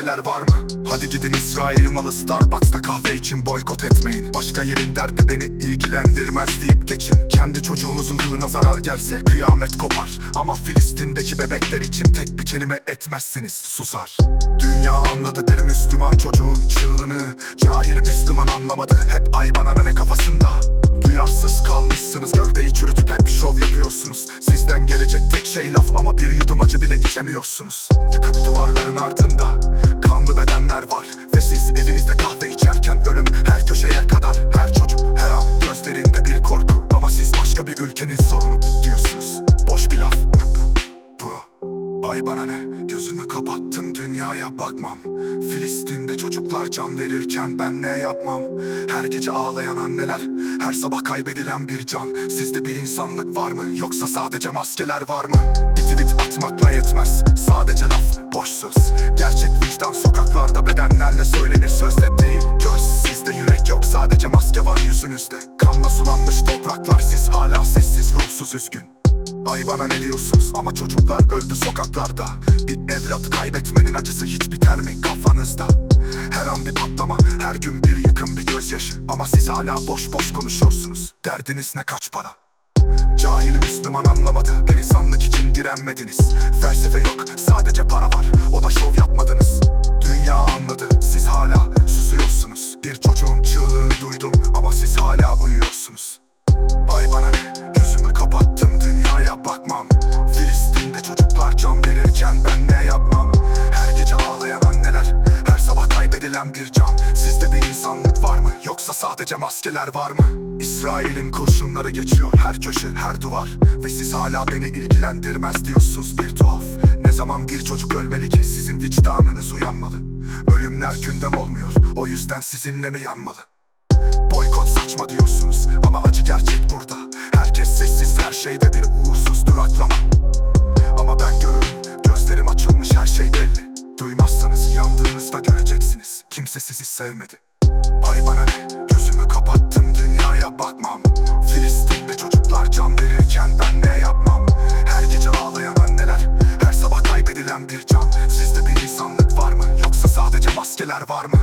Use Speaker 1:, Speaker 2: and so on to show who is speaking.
Speaker 1: maskeler var mı? Hadi gidin İsrail malı Starbucks'ta kahve için boykot etmeyin. Başka yerin derdi beni ilgilendirmez deyip geçin. Kendi çocuğunuzun kılına zarar gelse kıyamet kopar. Ama Filistin'deki bebekler için tek bir kelime etmezsiniz susar. Dünya anladı derim Müslüman çocuğun çığlığını. Cahil Müslüman anlamadı hep ay bana ne kafasında Duyarsız kalmışsınız gövdeyi çürütüp hep şov yapıyorsunuz Sizden gelecek tek şey laf ama bir yudum acı bile içemiyorsunuz Yıkık duvarların ardında kanlı bedenler var Ve siz elinizde kahve içerken ölüm her köşeye kadar Her çocuk her an gözlerinde bir korku Ama siz başka bir ülkenin sorunu diyorsunuz Boş bir laf bu Ay bana ne gözümü kapattım dünyaya bakmam. Filistin'de çocuklar can verirken ben ne yapmam? Her gece ağlayan anneler her sabah kaybedilen bir can. Sizde bir insanlık var mı yoksa sadece maskeler var mı? Tweet atmakla yetmez sadece laf boş söz. Gerçek vicdan sokaklarda bedenlerle söylenir sözle değil. Göz sizde yürek yok sadece maske var yüzünüzde. Kanla sulanmış topraklar siz hala sessiz ruhsuz üzgün. Ay bana ne diyorsunuz? Ama çocuklar öldü sokaklarda evlat kaybetmenin acısı hiç biter mi kafanızda? Her an bir patlama her gün bir yıkım bir gözyaşı. Ama siz hala boş boş konuşuyorsunuz. Derdiniz ne kaç para? Cahil Müslüman anlamadı İnsanlık için direnmediniz. Felsefe yok sadece para var O da şov yapmadınız. Dünya anladı siz hala susuyorsunuz. Bir çocuğun çığlığını duydum ama siz hala uyuyorsunuz sadece maskeler var mı? İsrail'in kurşunları geçiyor. Her köşe her duvar. Ve siz hala beni ilgilendirmez diyorsunuz. Bir tuhaf. Ne zaman bir çocuk ölmeli ki sizin vicdanınız uyanmalı? Ölümler gündem olmuyor. O yüzden sizinle mi yanmalı? Boykot saçma diyorsunuz. Ama acı gerçek burada. Herkes sessiz her şeyde bir uğursuz duraklama. Ama ben görürüm gözlerim açılmış her şey belli. Duymazsanız yandığınızda göreceksiniz. Kimse sizi sevmedi maskeler var mı?